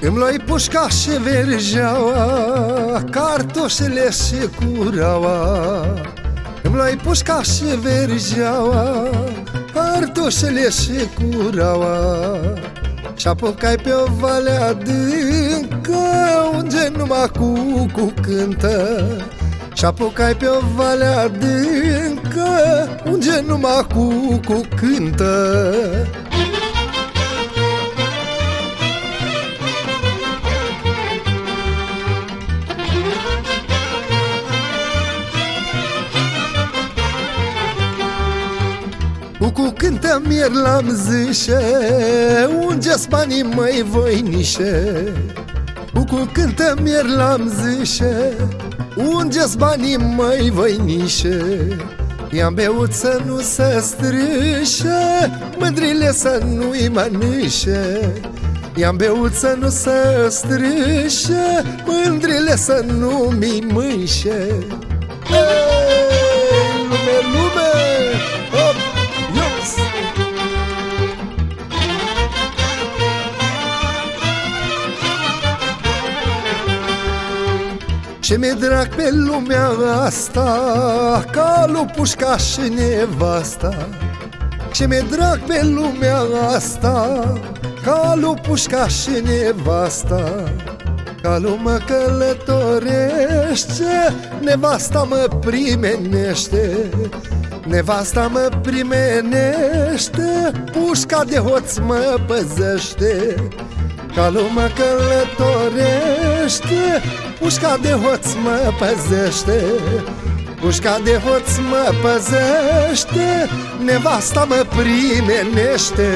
Îmi luai pușca și vergeaua Cartoșele și curaua. Îmi luai pușca și vergeaua Cartoșele și curaua. Și apucai pe o vale adâncă Unde numai cu cântă. Și apucai pe o vale adâncă Unde numai cu cântă Cu cântă mier la zișe Unde-s banii măi voinișe. Cu cântă mier la zișe Unde-s banii măi voinișe. I-am beut să nu se strâșe Mândrile să nu-i mănâșe I-am beut să nu se strâșe Mândrile să nu mi mâșe Ei, Ce mi-e drag pe lumea asta Ca lupușca și nevasta? Ce mi-e drag pe lumea asta Ca lupușca și nevasta? Ca lumea călătorește Nevasta mă primenește. Nevasta mă primenește Pușca de hoț mă păzește Ca lumea călătorește Pușca de hoț mă păzește. Pușca de hoț mă păzește Nevasta mă primenește